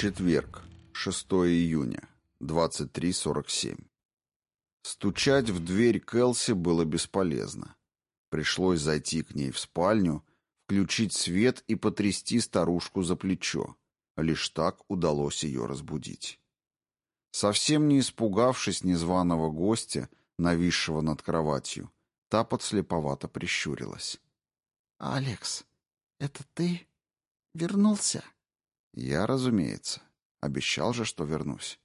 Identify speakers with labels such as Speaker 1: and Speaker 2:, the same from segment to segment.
Speaker 1: Четверг, 6 июня, 23.47. Стучать в дверь Кэлси было бесполезно. Пришлось зайти к ней в спальню, включить свет и потрясти старушку за плечо. Лишь так удалось ее разбудить. Совсем не испугавшись незваного гостя, нависшего над кроватью, та подслеповато прищурилась.
Speaker 2: «Алекс, это ты вернулся?»
Speaker 1: «Я, разумеется. Обещал же, что вернусь».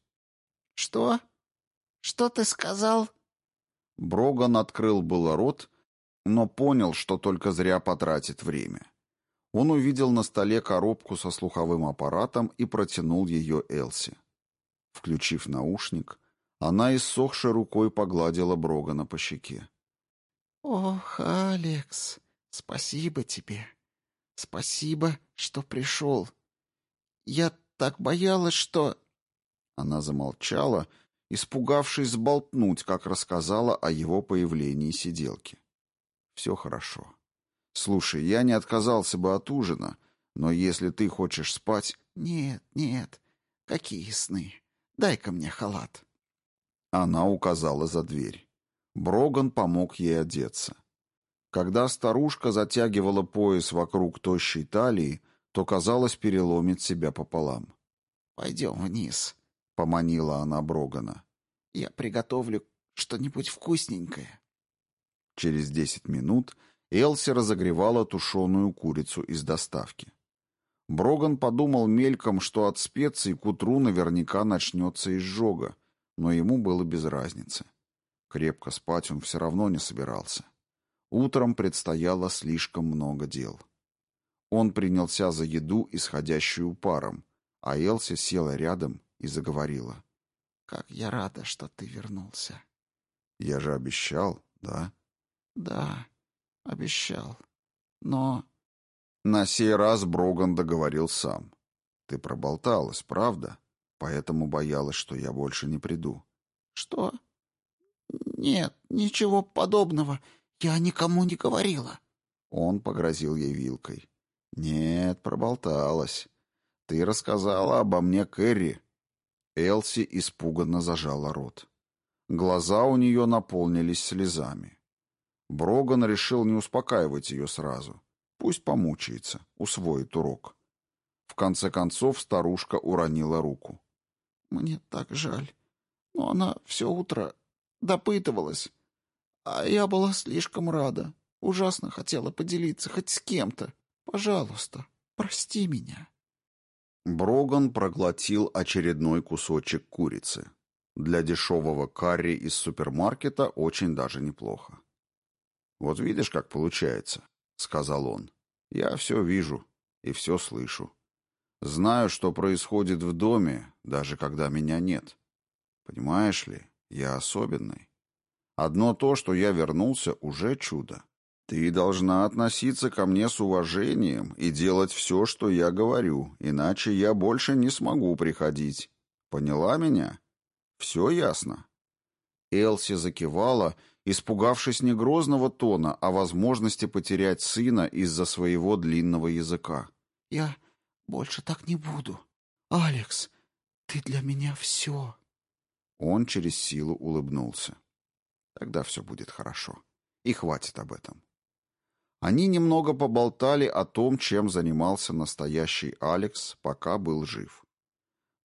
Speaker 2: «Что? Что ты сказал?»
Speaker 1: Броган открыл было рот, но понял, что только зря потратит время. Он увидел на столе коробку со слуховым аппаратом и протянул ее Элси. Включив наушник, она иссохшей рукой погладила Брогана по щеке.
Speaker 2: «Ох, Алекс, спасибо тебе. Спасибо, что пришел. Я так боялась, что...»
Speaker 1: Она замолчала, испугавшись сболтнуть, как рассказала о его появлении сиделки. «Все хорошо. Слушай, я не отказался бы от ужина, но если ты хочешь спать...»
Speaker 2: «Нет, нет, какие сны. Дай-ка мне халат».
Speaker 1: Она указала за дверь. Броган помог ей одеться. Когда старушка затягивала пояс вокруг тощей талии, то, казалось, переломит себя пополам.
Speaker 2: «Пойдем вниз», —
Speaker 1: поманила она Брогана.
Speaker 2: «Я приготовлю что-нибудь вкусненькое».
Speaker 1: Через десять минут Элси разогревала тушеную курицу из доставки. Броган подумал мельком, что от специй к утру наверняка начнется изжога, но ему было без разницы. Крепко спать он все равно не собирался. Утром предстояло слишком много дел. Он принялся за еду, исходящую паром, а Элси села рядом и заговорила.
Speaker 2: «Как я рада, что ты вернулся!»
Speaker 1: «Я же обещал, да?»
Speaker 2: «Да, обещал. Но...»
Speaker 1: На сей раз Броган договорил сам. «Ты проболталась, правда? Поэтому боялась, что я больше не приду».
Speaker 2: «Что? Нет, ничего подобного. Я никому не говорила».
Speaker 1: Он погрозил ей вилкой. «Нет, проболталась. Ты рассказала обо мне Кэрри». Элси испуганно зажала рот. Глаза у нее наполнились слезами. Броган решил не успокаивать ее сразу. Пусть помучается, усвоит урок. В конце концов старушка уронила руку.
Speaker 2: «Мне так жаль. Но она все утро допытывалась. А я была слишком рада. Ужасно хотела поделиться хоть с кем-то. Пожалуйста, прости меня».
Speaker 1: Броган проглотил очередной кусочек курицы. Для дешевого карри из супермаркета очень даже неплохо. «Вот видишь, как получается», — сказал он. «Я все вижу и все слышу. Знаю, что происходит в доме, даже когда меня нет. Понимаешь ли, я особенный. Одно то, что я вернулся, уже чудо. Ты должна относиться ко мне с уважением и делать все, что я говорю, иначе я больше не смогу приходить. Поняла меня? Все ясно?» Элси закивала, испугавшись не грозного тона, а возможности потерять сына из-за своего длинного языка.
Speaker 2: «Я больше так не буду. Алекс, ты для меня все».
Speaker 1: Он через силу улыбнулся. «Тогда все будет хорошо. И хватит об этом. Они немного поболтали о том, чем занимался настоящий Алекс, пока был жив.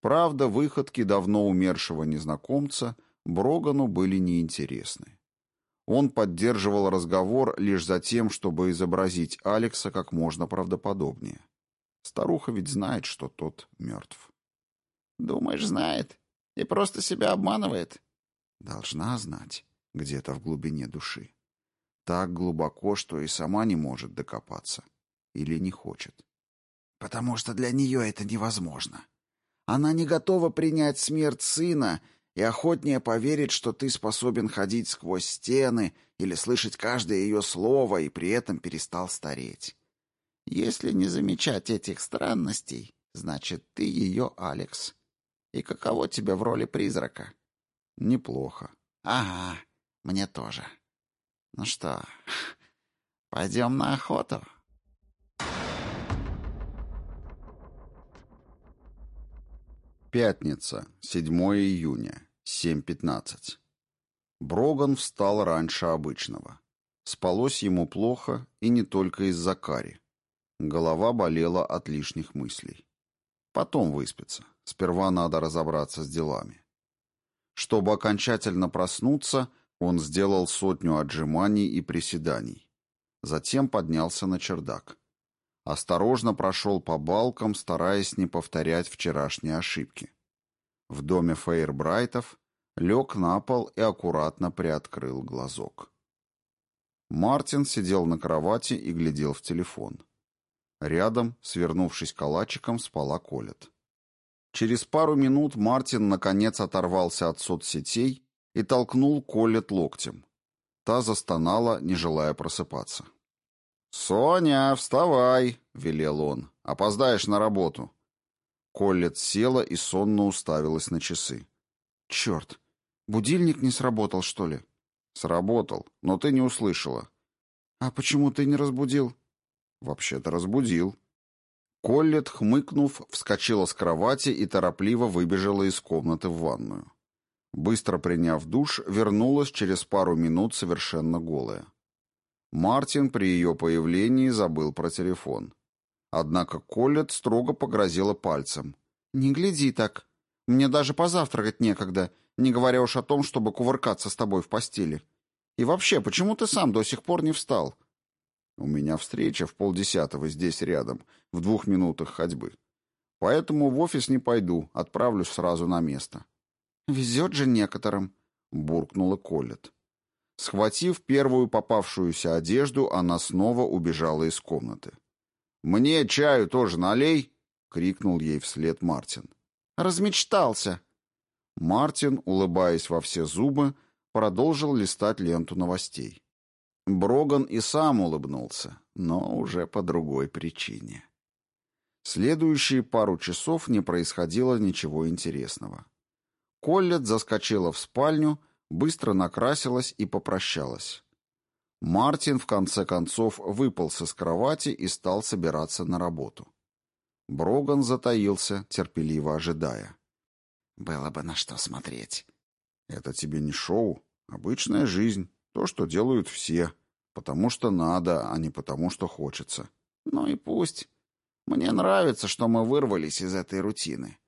Speaker 1: Правда, выходки давно умершего незнакомца Брогану были неинтересны. Он поддерживал разговор лишь за тем, чтобы изобразить Алекса как можно правдоподобнее. Старуха ведь знает, что тот мертв.
Speaker 2: «Думаешь, знает? И просто себя обманывает?»
Speaker 1: «Должна знать, где-то в глубине души. Так глубоко, что и сама не может докопаться. Или не хочет.
Speaker 2: Потому что для нее это невозможно. Она не готова принять смерть сына и охотнее поверит, что ты способен ходить сквозь стены или слышать каждое ее слово и при этом перестал стареть. Если не замечать этих странностей, значит, ты ее Алекс. И каково тебе в роли призрака?
Speaker 1: Неплохо.
Speaker 2: Ага, мне тоже. Ну что, пойдем на охоту?
Speaker 1: Пятница, 7 июня, 7.15. Броган встал раньше обычного. Спалось ему плохо, и не только из-за кари. Голова болела от лишних мыслей. Потом выспится. Сперва надо разобраться с делами. Чтобы окончательно проснуться, он сделал сотню отжиманий и приседаний. Затем поднялся на чердак. Осторожно прошел по балкам, стараясь не повторять вчерашние ошибки. В доме Фейербрайтов лег на пол и аккуратно приоткрыл глазок. Мартин сидел на кровати и глядел в телефон. Рядом, свернувшись калачиком, спала Колет. Через пару минут Мартин наконец оторвался от соцсетей и толкнул Колет локтем. Та застонала, не желая просыпаться. «Соня, вставай!» — велел он. «Опоздаешь на работу». Коллет села и сонно уставилась на часы.
Speaker 2: «Черт! Будильник не сработал, что ли?»
Speaker 1: «Сработал, но ты не услышала».
Speaker 2: «А почему ты не разбудил?»
Speaker 1: «Вообще-то разбудил». Коллет, хмыкнув, вскочила с кровати и торопливо выбежала из комнаты в ванную. Быстро приняв душ, вернулась через пару минут совершенно голая. Мартин при ее появлении забыл про телефон. Однако Коллет строго погрозила пальцем.
Speaker 2: «Не гляди так. Мне даже позавтракать некогда, не говоря уж о том, чтобы кувыркаться с тобой в постели. И вообще, почему ты сам до сих пор не встал?»
Speaker 1: «У меня встреча в полдесятого здесь рядом, в двух минутах ходьбы. Поэтому в офис не пойду, отправлюсь сразу на место».
Speaker 2: «Везет же некоторым», — буркнула Коллет.
Speaker 1: Схватив первую попавшуюся одежду, она снова убежала из комнаты. «Мне чаю тоже налей!» — крикнул ей вслед Мартин.
Speaker 2: «Размечтался!»
Speaker 1: Мартин, улыбаясь во все зубы, продолжил листать ленту новостей. Броган и сам улыбнулся, но уже по другой причине. Следующие пару часов не происходило ничего интересного. Коллет заскочила в спальню быстро накрасилась и попрощалась. Мартин, в конце концов, выполз из кровати и стал собираться на работу. Броган затаился, терпеливо ожидая.
Speaker 2: «Было бы на что смотреть».
Speaker 1: «Это тебе не шоу, обычная жизнь, то, что делают все, потому что надо, а не потому что хочется».
Speaker 2: «Ну и пусть. Мне нравится, что мы вырвались из этой рутины.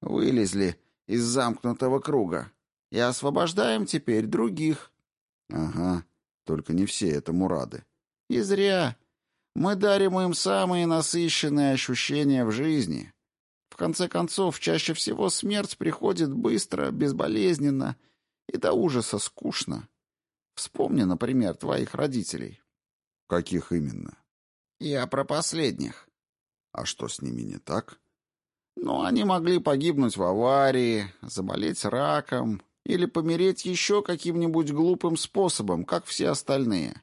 Speaker 2: Вылезли из замкнутого круга и освобождаем теперь других».
Speaker 1: «Ага, только не все этому рады».
Speaker 2: «И зря. Мы дарим им самые насыщенные ощущения в жизни. В конце концов, чаще всего смерть приходит быстро, безболезненно и до ужаса скучно. Вспомни, например, твоих родителей».
Speaker 1: «Каких именно?»
Speaker 2: «Я про последних».
Speaker 1: «А что с ними не так?»
Speaker 2: «Ну, они могли погибнуть в аварии, заболеть раком, или помереть еще каким-нибудь глупым способом, как все остальные.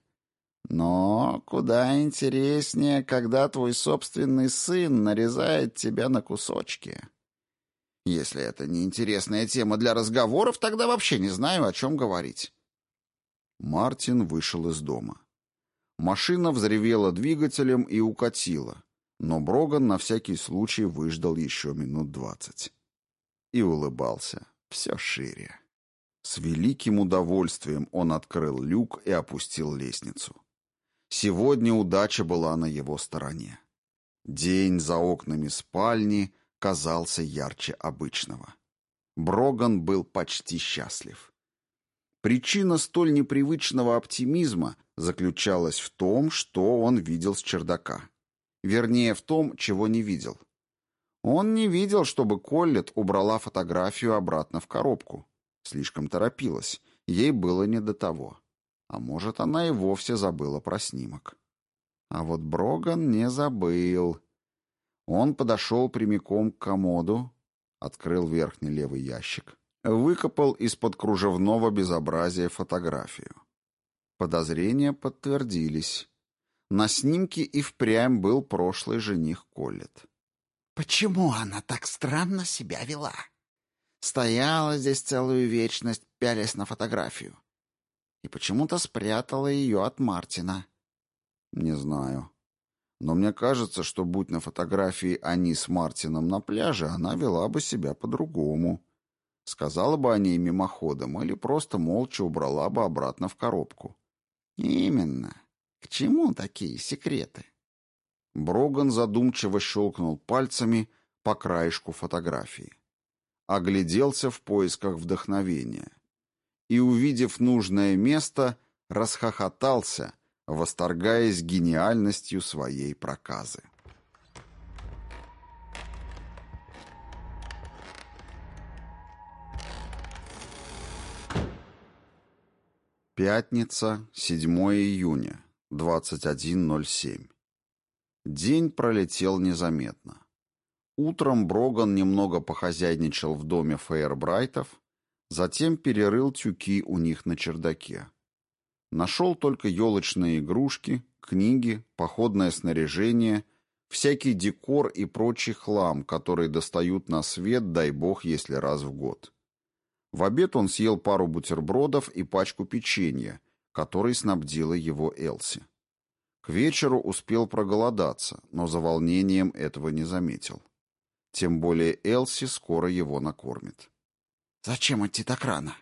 Speaker 2: Но куда интереснее, когда твой собственный сын нарезает тебя на кусочки. Если это не интересная тема для разговоров, тогда вообще не знаю, о чем говорить.
Speaker 1: Мартин вышел из дома. Машина взревела двигателем и укатила, но Броган на всякий случай выждал еще минут двадцать. И улыбался все шире. С великим удовольствием он открыл люк и опустил лестницу. Сегодня удача была на его стороне. День за окнами спальни казался ярче обычного. Броган был почти счастлив. Причина столь непривычного оптимизма заключалась в том, что он видел с чердака. Вернее, в том, чего не видел. Он не видел, чтобы Коллет убрала фотографию обратно в коробку. Слишком торопилась. Ей было не до того. А может, она и вовсе забыла про снимок. А вот Броган не забыл. Он подошел прямиком к комоду, открыл верхний левый ящик, выкопал из-под кружевного безобразия фотографию. Подозрения подтвердились. На снимке и впрямь был прошлый жених Коллет.
Speaker 2: «Почему она так странно себя вела?» Стояла здесь целую вечность, пялясь на фотографию. И почему-то спрятала ее от Мартина.
Speaker 1: Не знаю. Но мне кажется, что будь на фотографии они с Мартином на пляже, она вела бы себя по-другому. Сказала бы о ней мимоходом или просто молча убрала бы обратно в коробку.
Speaker 2: Именно. К чему такие секреты?
Speaker 1: Броган задумчиво щелкнул пальцами по краешку фотографии. Огляделся в поисках вдохновения. И, увидев нужное место, расхохотался, восторгаясь гениальностью своей проказы. Пятница, 7 июня, 21.07. День пролетел незаметно. Утром Броган немного похозяйничал в доме Фейербрайтов, затем перерыл тюки у них на чердаке. Нашел только елочные игрушки, книги, походное снаряжение, всякий декор и прочий хлам, который достают на свет, дай бог, если раз в год. В обед он съел пару бутербродов и пачку печенья, которой снабдила его Элси. К вечеру успел проголодаться, но за волнением этого не заметил. Тем более Элси скоро его накормит.
Speaker 2: «Зачем идти так рано?»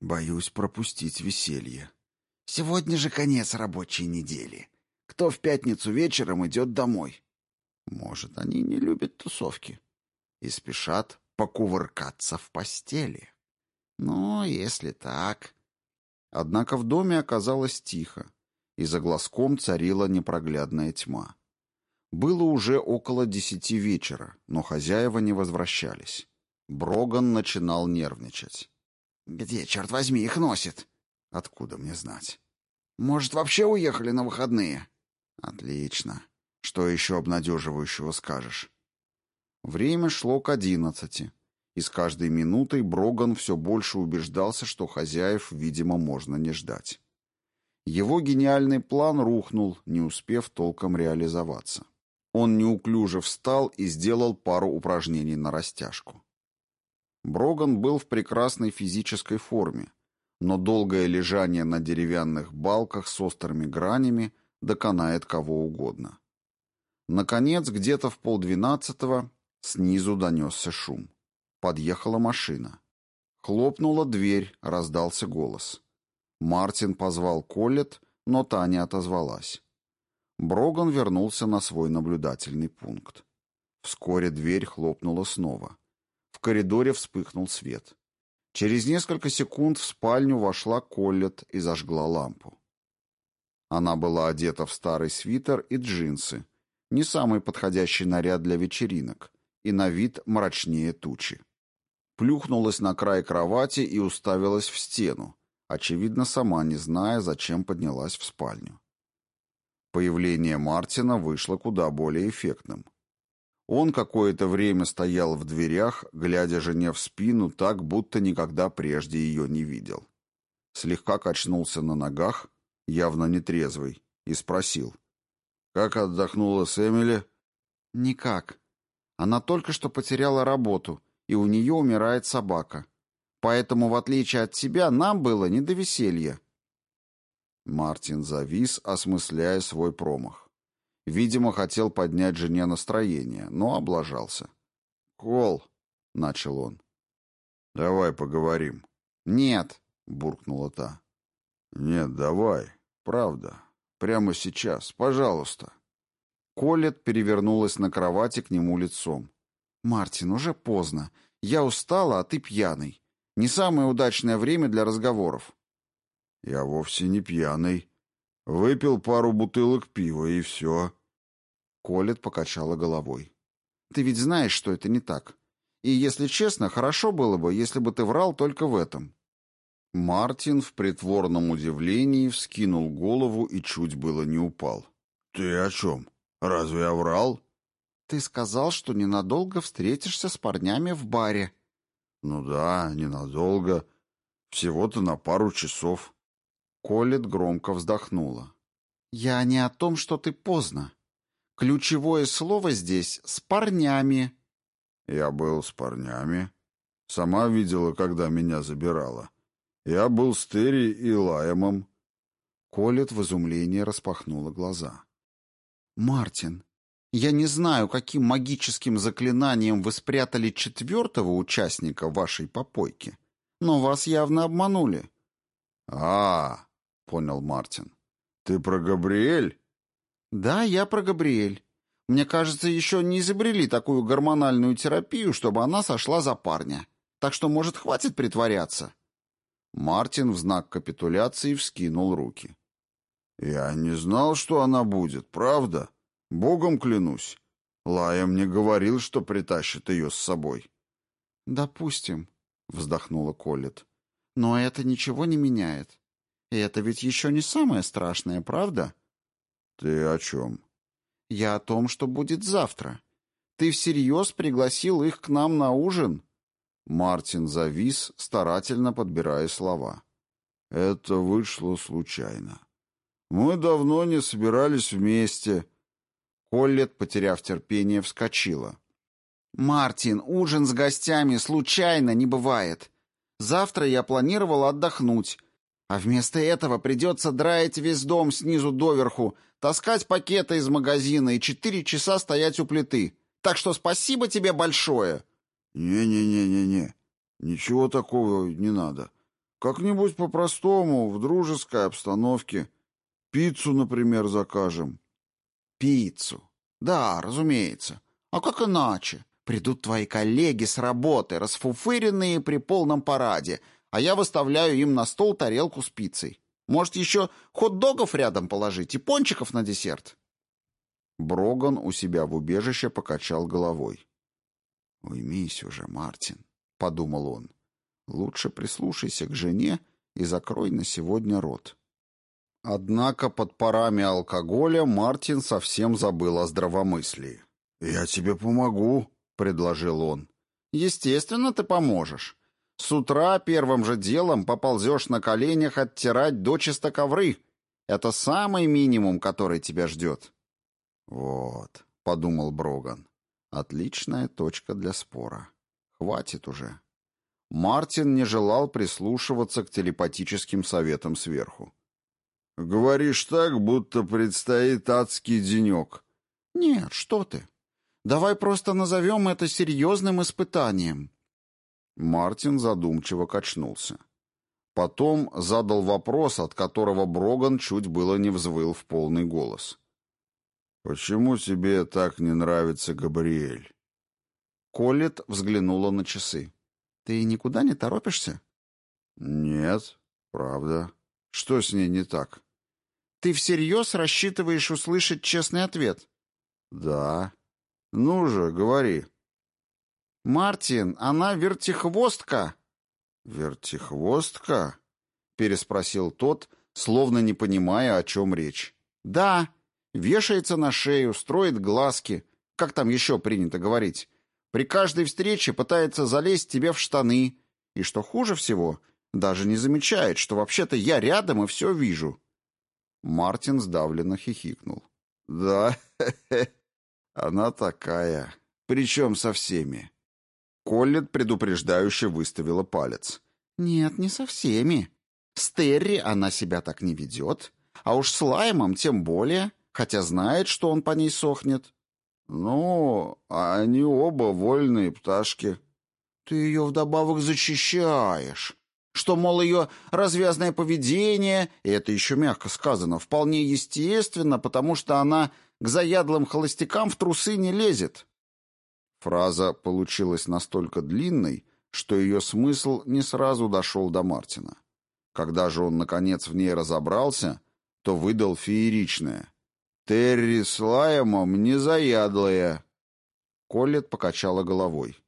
Speaker 1: «Боюсь пропустить веселье».
Speaker 2: «Сегодня же конец рабочей недели. Кто в пятницу вечером идет домой?»
Speaker 1: «Может, они не любят тусовки и спешат покувыркаться в постели».
Speaker 2: Ну, если так.
Speaker 1: Однако в доме оказалось тихо, и за глазком царила непроглядная тьма. Было уже около десяти вечера, но хозяева не возвращались. Броган начинал нервничать.
Speaker 2: «Где, черт возьми, их носит?»
Speaker 1: «Откуда мне знать?»
Speaker 2: «Может, вообще уехали на выходные?»
Speaker 1: «Отлично. Что еще обнадеживающего скажешь?» Время шло к одиннадцати и с каждой минутой Броган все больше убеждался, что хозяев, видимо, можно не ждать. Его гениальный план рухнул, не успев толком реализоваться. Он неуклюже встал и сделал пару упражнений на растяжку. Броган был в прекрасной физической форме, но долгое лежание на деревянных балках с острыми гранями доконает кого угодно. Наконец, где-то в полдвенадцатого снизу донесся шум. Подъехала машина. Хлопнула дверь, раздался голос. Мартин позвал Коллет, но та не отозвалась. Броган вернулся на свой наблюдательный пункт. Вскоре дверь хлопнула снова. В коридоре вспыхнул свет. Через несколько секунд в спальню вошла Коллет и зажгла лампу. Она была одета в старый свитер и джинсы, не самый подходящий наряд для вечеринок, и на вид мрачнее тучи плюхнулась на край кровати и уставилась в стену, очевидно, сама не зная, зачем поднялась в спальню. Появление Мартина вышло куда более эффектным. Он какое-то время стоял в дверях, глядя жене в спину так, будто никогда прежде ее не видел. Слегка качнулся на ногах, явно нетрезвый, и спросил. «Как отдохнула с Эмили?»
Speaker 2: «Никак. Она только что потеряла работу и у нее умирает собака. Поэтому, в отличие от тебя, нам было не до веселья».
Speaker 1: Мартин завис, осмысляя свой промах. Видимо, хотел поднять жене настроение, но облажался. «Кол», — начал он. «Давай поговорим».
Speaker 2: «Нет», —
Speaker 1: буркнула та. «Нет, давай. Правда. Прямо сейчас. Пожалуйста». Колет перевернулась на кровати к нему лицом.
Speaker 2: «Мартин, уже поздно. Я устала, а ты пьяный. Не самое удачное время для разговоров».
Speaker 1: «Я вовсе не пьяный. Выпил пару бутылок пива, и все».
Speaker 2: Колет покачала головой. «Ты ведь знаешь, что это не так. И, если честно, хорошо было бы, если бы ты врал только в этом».
Speaker 1: Мартин в притворном удивлении вскинул голову и чуть было не упал. «Ты о чем? Разве я врал?»
Speaker 2: Ты сказал, что ненадолго встретишься с парнями в баре.
Speaker 1: Ну да, ненадолго. Всего-то на пару часов. Колет громко вздохнула.
Speaker 2: Я не о том, что ты поздно. Ключевое слово здесь «с парнями».
Speaker 1: Я был с парнями. Сама видела, когда меня забирала. Я был с Терри и Лаемом.
Speaker 2: Колет в изумлении распахнула глаза. «Мартин, я не знаю, каким магическим заклинанием вы спрятали четвертого участника вашей попойки, но вас явно обманули».
Speaker 1: «А, — понял Мартин, — ты про Габриэль?»
Speaker 2: «Да, я про Габриэль. Мне кажется, еще не изобрели такую гормональную терапию, чтобы она сошла за парня. Так что, может, хватит притворяться?»
Speaker 1: Мартин в знак капитуляции вскинул руки. «Я не знал, что она будет, правда? Богом клянусь. Лая мне говорил, что притащит ее с собой».
Speaker 2: «Допустим», — вздохнула Коллет. «Но это ничего не меняет. И это ведь еще не самое страшное, правда?»
Speaker 1: «Ты о чем?»
Speaker 2: «Я о том, что будет завтра. Ты всерьез пригласил их к нам на ужин?»
Speaker 1: Мартин завис, старательно подбирая слова. «Это вышло случайно. Мы давно не собирались вместе».
Speaker 2: Коллет, потеряв терпение, вскочила. «Мартин, ужин с гостями случайно не бывает. Завтра я планировал отдохнуть, а вместо этого придется драить весь дом снизу доверху, таскать пакеты из магазина и четыре часа стоять у плиты. Так что спасибо тебе большое!»
Speaker 1: «Не-не-не-не-не, ничего такого не надо. Как-нибудь по-простому, в дружеской обстановке. Пиццу, например, закажем».
Speaker 2: «Пиццу? Да, разумеется. А как иначе? Придут твои коллеги с работы, расфуфыренные при полном параде, а я выставляю им на стол тарелку с пиццей. Может, еще хот-догов рядом положить и пончиков на десерт?»
Speaker 1: Броган у себя в убежище покачал головой.
Speaker 2: «Уймись уже, Мартин», — подумал он. «Лучше прислушайся к жене и закрой на сегодня рот».
Speaker 1: Однако под парами алкоголя Мартин совсем забыл о здравомыслии.
Speaker 2: «Я тебе помогу», — предложил он. «Естественно, ты поможешь. С утра первым же делом поползешь на коленях оттирать дочисто ковры. Это самый минимум, который тебя ждет».
Speaker 1: «Вот», — подумал Броган, — «отличная точка для спора. Хватит уже». Мартин не желал прислушиваться к телепатическим советам сверху. Говоришь так, будто предстоит адский денек.
Speaker 2: Нет, что ты. Давай просто назовем это серьезным испытанием.
Speaker 1: Мартин задумчиво качнулся. Потом задал вопрос, от которого Броган чуть было не взвыл в полный голос. «Почему тебе так не нравится Габриэль?»
Speaker 2: Коллет взглянула на часы. «Ты никуда не торопишься?»
Speaker 1: «Нет, правда. Что с ней не так?»
Speaker 2: Ты всерьез рассчитываешь услышать честный ответ?
Speaker 1: Да. Ну же, говори.
Speaker 2: Мартин, она вертихвостка.
Speaker 1: Вертихвостка? Переспросил тот, словно не понимая, о чем речь.
Speaker 2: Да. Вешается на шею, строит глазки. Как там еще принято говорить? При каждой встрече пытается залезть тебе в штаны. И что хуже всего, даже не замечает, что вообще-то я рядом и все вижу.
Speaker 1: Мартин сдавленно хихикнул. «Да, она такая. Причем со всеми». Коллет предупреждающе выставила палец.
Speaker 2: «Нет, не со всеми. С Терри она себя так не ведет, а уж с Лаймом тем более, хотя знает, что он по ней сохнет».
Speaker 1: «Ну, они оба вольные пташки».
Speaker 2: «Ты ее вдобавок защищаешь что, мол, ее развязное поведение, и это еще мягко сказано, вполне естественно, потому что она к заядлым холостякам в трусы не лезет.
Speaker 1: Фраза получилась настолько длинной, что ее смысл не сразу дошел до Мартина. Когда же он, наконец, в ней разобрался, то выдал фееричное. «Терри с Лаймом не заядлая!» Коллет покачала головой.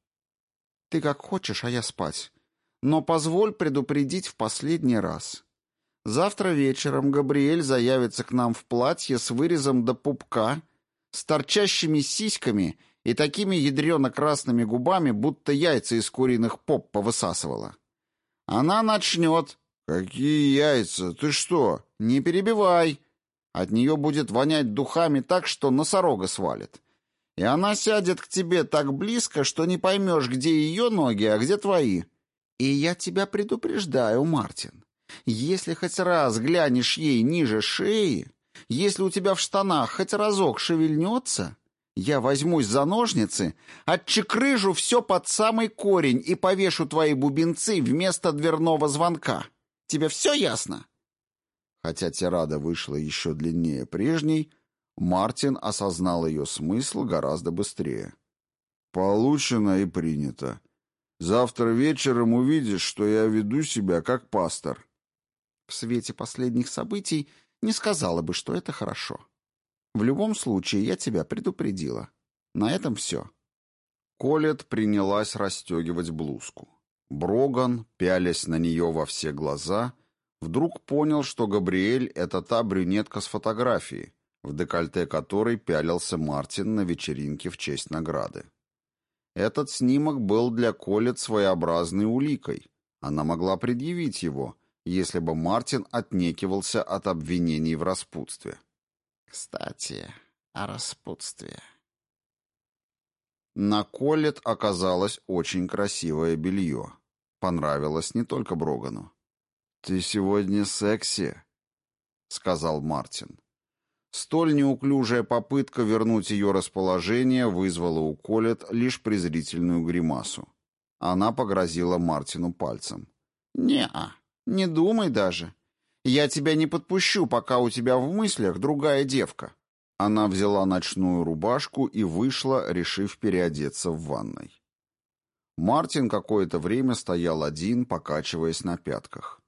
Speaker 2: «Ты как хочешь, а я спать. Но позволь предупредить в последний раз. Завтра вечером Габриэль заявится к нам в платье с вырезом до пупка, с торчащими сиськами и такими ядрено-красными губами, будто яйца из куриных поп повысасывала. Она начнет.
Speaker 1: «Какие яйца? Ты что?»
Speaker 2: «Не перебивай. От нее будет вонять духами так, что носорога свалит. И она сядет к тебе так близко, что не поймешь, где ее ноги, а где твои. И я тебя предупреждаю, Мартин, если хоть раз глянешь ей ниже шеи, если у тебя в штанах хоть разок шевельнется, я возьмусь за ножницы, отчекрыжу все под самый корень и повешу твои бубенцы вместо дверного звонка. Тебе все ясно?»
Speaker 1: Хотя тирада вышла еще длиннее прежней, Мартин осознал ее смысл гораздо быстрее. «Получено и принято. Завтра вечером увидишь, что я веду себя как пастор».
Speaker 2: В свете последних событий не сказала бы, что это хорошо. В любом случае, я тебя предупредила. На этом все.
Speaker 1: Колет принялась расстегивать блузку. Броган, пялясь на нее во все глаза, вдруг понял, что Габриэль — это та брюнетка с фотографии, в декольте которой пялился Мартин на вечеринке в честь награды. Этот снимок был для Колет своеобразной уликой. Она могла предъявить его, если бы Мартин отнекивался от обвинений в распутстве.
Speaker 2: «Кстати, о распутстве».
Speaker 1: На Колет оказалось очень красивое белье. Понравилось не только Брогану. «Ты сегодня секси», — сказал Мартин. Столь неуклюжая попытка вернуть ее расположение вызвала у Колет лишь презрительную гримасу. Она погрозила Мартину пальцем.
Speaker 2: «Не-а, не думай даже. Я тебя не подпущу, пока у тебя в мыслях другая девка».
Speaker 1: Она взяла ночную рубашку и вышла, решив переодеться в ванной. Мартин какое-то время стоял один, покачиваясь на пятках.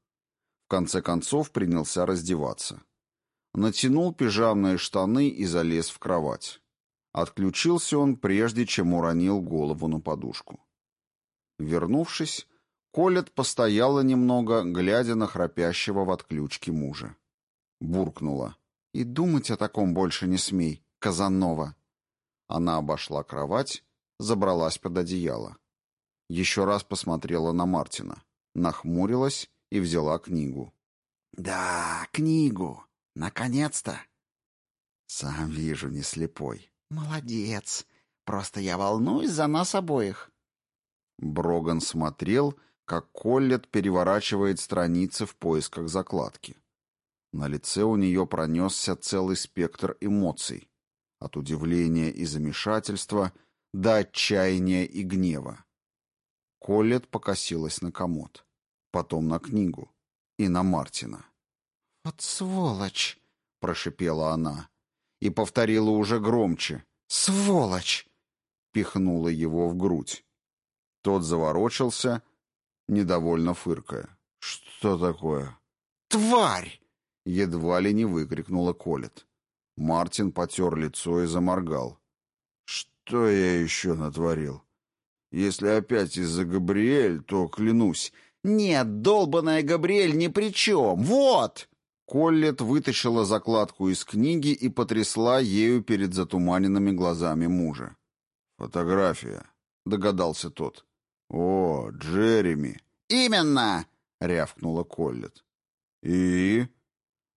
Speaker 1: В конце концов принялся раздеваться натянул пижамные штаны и залез в кровать. Отключился он, прежде чем уронил голову на подушку. Вернувшись, Колет постояла немного, глядя на храпящего в отключке мужа. Буркнула. «И думать о таком больше не смей, Казанова!» Она обошла кровать, забралась под одеяло. Еще раз посмотрела на Мартина, нахмурилась и взяла книгу.
Speaker 2: «Да, книгу. Наконец-то.
Speaker 1: Сам вижу, не слепой.
Speaker 2: Молодец. Просто я волнуюсь за нас обоих.
Speaker 1: Броган смотрел, как Коллет переворачивает страницы в поисках закладки. На лице у нее пронесся целый спектр эмоций. От удивления и замешательства до отчаяния и гнева. Коллет покосилась на комод, потом на книгу и на Мартина.
Speaker 2: «Вот сволочь!» — прошипела она.
Speaker 1: И повторила уже громче.
Speaker 2: «Сволочь!»
Speaker 1: — пихнула его в грудь. Тот заворочился, недовольно фыркая. «Что такое?»
Speaker 2: «Тварь!»
Speaker 1: — едва ли не выкрикнула Колет. Мартин потер лицо и заморгал. «Что я еще натворил? Если опять из-за Габриэль, то клянусь...»
Speaker 2: «Нет, долбаная Габриэль ни при чем! Вот!»
Speaker 1: Коллет вытащила закладку из книги и потрясла ею перед затуманенными глазами мужа. «Фотография», — догадался тот. «О, Джереми!»
Speaker 2: «Именно!»
Speaker 1: — рявкнула Коллет. «И?»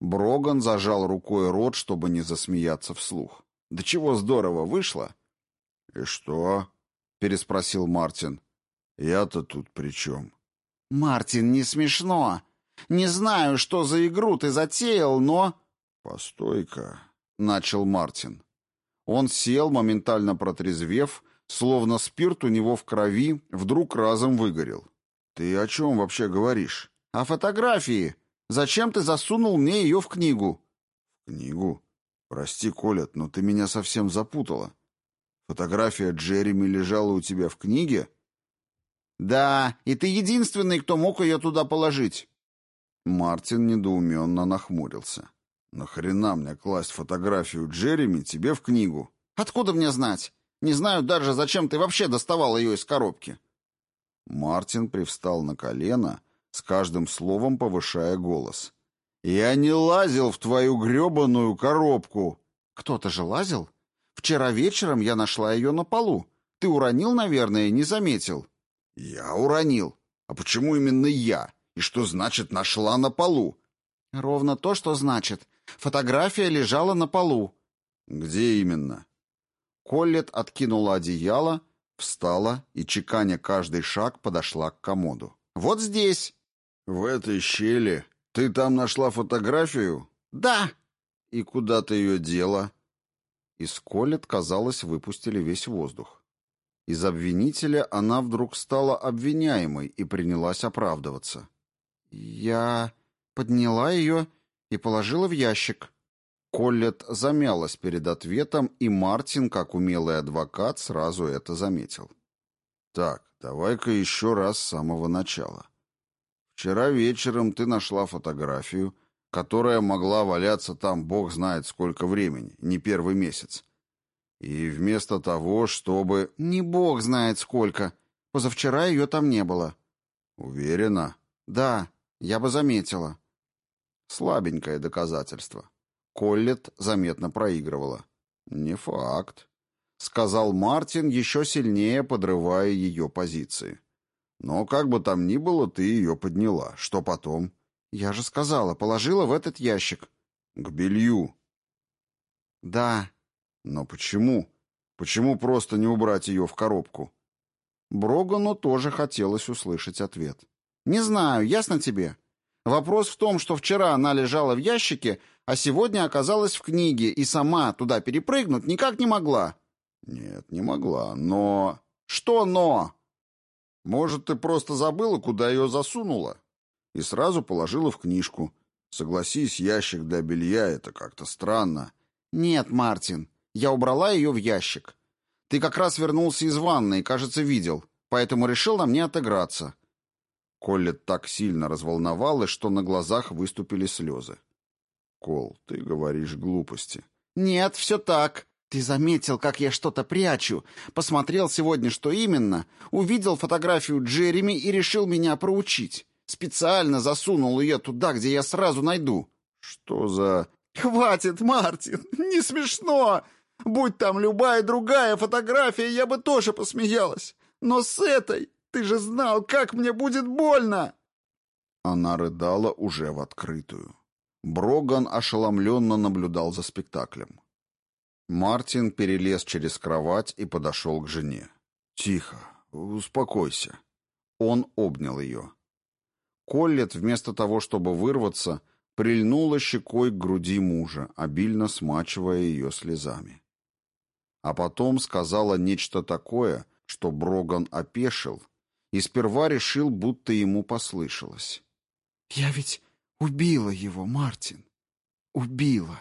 Speaker 1: Броган зажал рукой рот, чтобы не засмеяться вслух. «Да чего здорово вышло!» «И что?» — переспросил Мартин. «Я-то тут при чем?»
Speaker 2: «Мартин, не смешно!» Не знаю, что за игру ты затеял, но...»
Speaker 1: «Постой-ка», — начал Мартин. Он сел, моментально протрезвев, словно спирт у него в крови вдруг разом выгорел. «Ты о чем вообще говоришь?»
Speaker 2: «О фотографии. Зачем ты засунул мне ее в книгу?»
Speaker 1: «В книгу? Прости, Колет, но ты меня совсем запутала. Фотография Джереми лежала у тебя в книге?»
Speaker 2: «Да, и ты единственный, кто мог ее туда положить.
Speaker 1: Мартин недоуменно нахмурился. «Нахрена мне класть фотографию Джереми тебе в книгу?»
Speaker 2: «Откуда мне знать? Не знаю даже, зачем ты вообще доставал ее из коробки».
Speaker 1: Мартин привстал на колено, с каждым словом повышая голос. «Я не лазил в твою гребаную коробку!»
Speaker 2: «Кто-то же лазил? Вчера вечером я нашла ее на полу. Ты уронил, наверное, не заметил».
Speaker 1: «Я уронил? А почему именно я?» И что значит «нашла на полу»?
Speaker 2: Ровно то, что значит. Фотография лежала на полу.
Speaker 1: Где именно? Коллет откинула одеяло, встала и, чеканя каждый шаг, подошла к комоду.
Speaker 2: Вот здесь.
Speaker 1: В этой щели? Ты там нашла фотографию?
Speaker 2: Да.
Speaker 1: И куда ты ее дела?» Из Колет, казалось, выпустили весь воздух. Из обвинителя она вдруг стала обвиняемой и принялась оправдываться.
Speaker 2: «Я подняла ее и положила в ящик».
Speaker 1: Коллет замялась перед ответом, и Мартин, как умелый адвокат, сразу это заметил. «Так, давай-ка еще раз с самого начала. Вчера вечером ты нашла фотографию, которая могла валяться там бог знает сколько времени, не первый месяц. И вместо того, чтобы...
Speaker 2: Не бог знает сколько. Позавчера ее там не было.
Speaker 1: Уверена?
Speaker 2: Да, я бы заметила.
Speaker 1: Слабенькое доказательство. Коллет заметно проигрывала. Не факт. Сказал Мартин, еще сильнее подрывая ее позиции. Но как бы там ни было, ты ее подняла. Что потом?
Speaker 2: Я же сказала, положила в этот ящик.
Speaker 1: К белью.
Speaker 2: Да.
Speaker 1: Но почему? Почему просто не убрать ее в коробку? Брогану тоже хотелось услышать ответ.
Speaker 2: Не знаю, ясно тебе? Вопрос в том, что вчера она лежала в ящике, а сегодня оказалась в книге и сама туда перепрыгнуть никак не могла.
Speaker 1: Нет, не могла, но...
Speaker 2: Что но?
Speaker 1: Может, ты просто забыла, куда ее засунула? И сразу положила в книжку. Согласись, ящик для белья — это как-то странно.
Speaker 2: Нет, Мартин, я убрала ее в ящик. Ты как раз вернулся из ванной, кажется, видел, поэтому решил на мне отыграться.
Speaker 1: Коллет так сильно разволновалась, что на глазах выступили слезы. «Кол, ты говоришь глупости».
Speaker 2: «Нет, все так. «Ты заметил, как я что-то прячу? Посмотрел сегодня, что именно? Увидел фотографию Джереми и решил меня проучить. Специально засунул ее туда, где я сразу найду».
Speaker 1: «Что за...»
Speaker 2: «Хватит, Мартин! Не смешно! Будь там любая другая фотография, я бы тоже посмеялась. Но с этой ты же знал, как мне будет больно!»
Speaker 1: Она рыдала уже в открытую. Броган ошеломленно наблюдал за спектаклем. Мартин перелез через кровать и подошел к жене. «Тихо, успокойся». Он обнял ее. Коллет, вместо того, чтобы вырваться, прильнула щекой к груди мужа, обильно смачивая ее слезами. А потом сказала нечто такое, что Броган опешил и сперва решил, будто ему послышалось.
Speaker 2: «Я ведь убила его, Мартин. Убила».